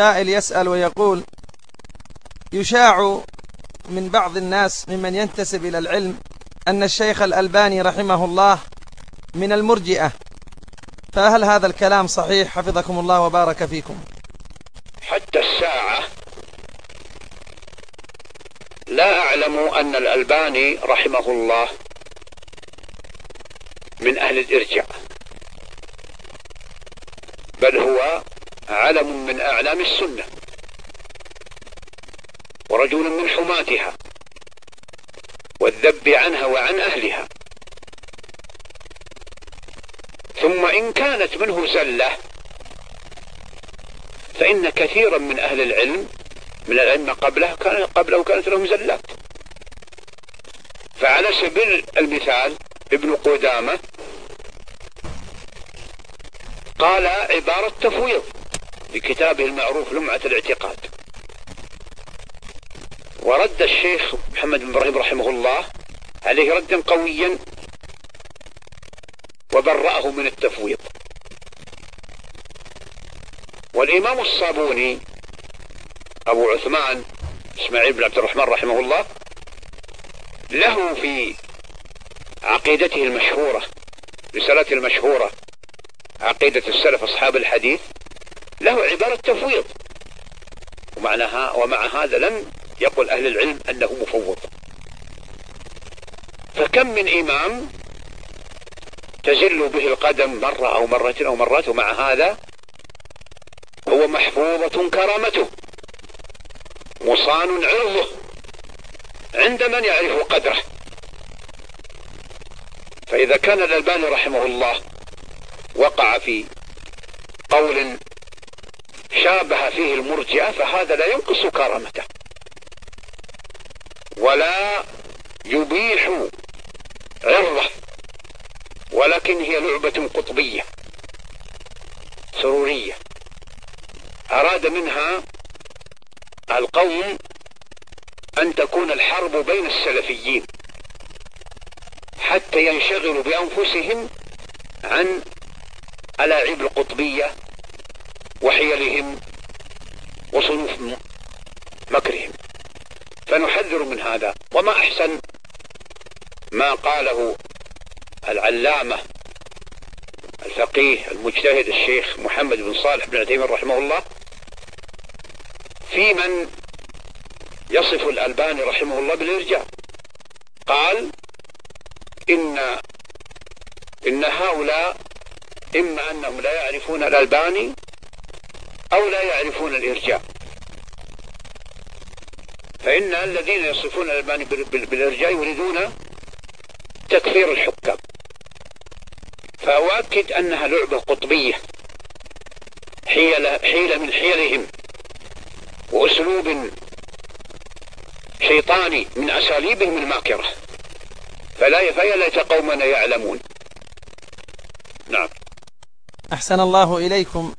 سائل يسأل ويقول يشاع من بعض الناس ممن ينتسب إلى العلم أن الشيخ الألباني رحمه الله من المرجئة. فهل هذا الكلام صحيح؟ حفظكم الله وبارك فيكم. حتى الساعة لا أعلم أن الألباني رحمه الله من أهل الإرجاء بل هو علم من أعلام السنة. ورجل من حماتها. والذب عنها وعن أهلها. ثم إن كانت منه زلة فإن كثيرا من أهل العلم من الأئمة قبله كان قبله كانت لهم زلات. فعلى سبيل المثال ابن قدامة قال عبارة تفويض. في كتابه المعروف لمعة الاعتقاد. ورد الشيخ محمد بن إبراهيم رحمه الله عليه ردا قويا وبرأه من التفويض. والإمام الصابوني أبو عثمان إسماعيل بن عبد الرحمن رحمه الله له في عقيدته المشهورة رسالته المشهورة عقيدة السلف أصحاب الحديث له عبارة تفويض. ومعناها ومع هذا لم يقل أهل العلم أنه مفوض. فكم من إمام تزل به القدم مرة أو مرتين أو مرات ومع هذا هو محفوظة كرامته. مصان عرضه عند من يعرف قدره. فإذا كان الألباني رحمه الله وقع في قول شابه فيه المرجئة فهذا لا ينقص كرامته. ولا يبيح عرضه ولكن هي لعبة قطبية سرورية. أراد منها القوم أن تكون الحرب بين السلفيين حتى ينشغلوا بأنفسهم عن ألاعيب القطبية وحيلهم وصنوف مكرهم. فنحذر من هذا. وما أحسن ما قاله العلامة الفقيه المجتهد الشيخ محمد بن صالح بن عثيمين رحمه الله في من يصف الألباني رحمه الله بالإرجاء. قال إن إن هؤلاء إما أنهم لا يعرفون الألباني أو لا يعرفون الإرجاء. فإن الذين يصفون الألباني بالإرجاء يريدون تكفير الحكام. فأؤكد أنها لعبة قطبية. حيلة, حيلة من حيلهم. وأسلوب شيطاني من أساليبهم الماكرة فلا فيا قومنا يعلمون. نعم. أحسن الله إليكم.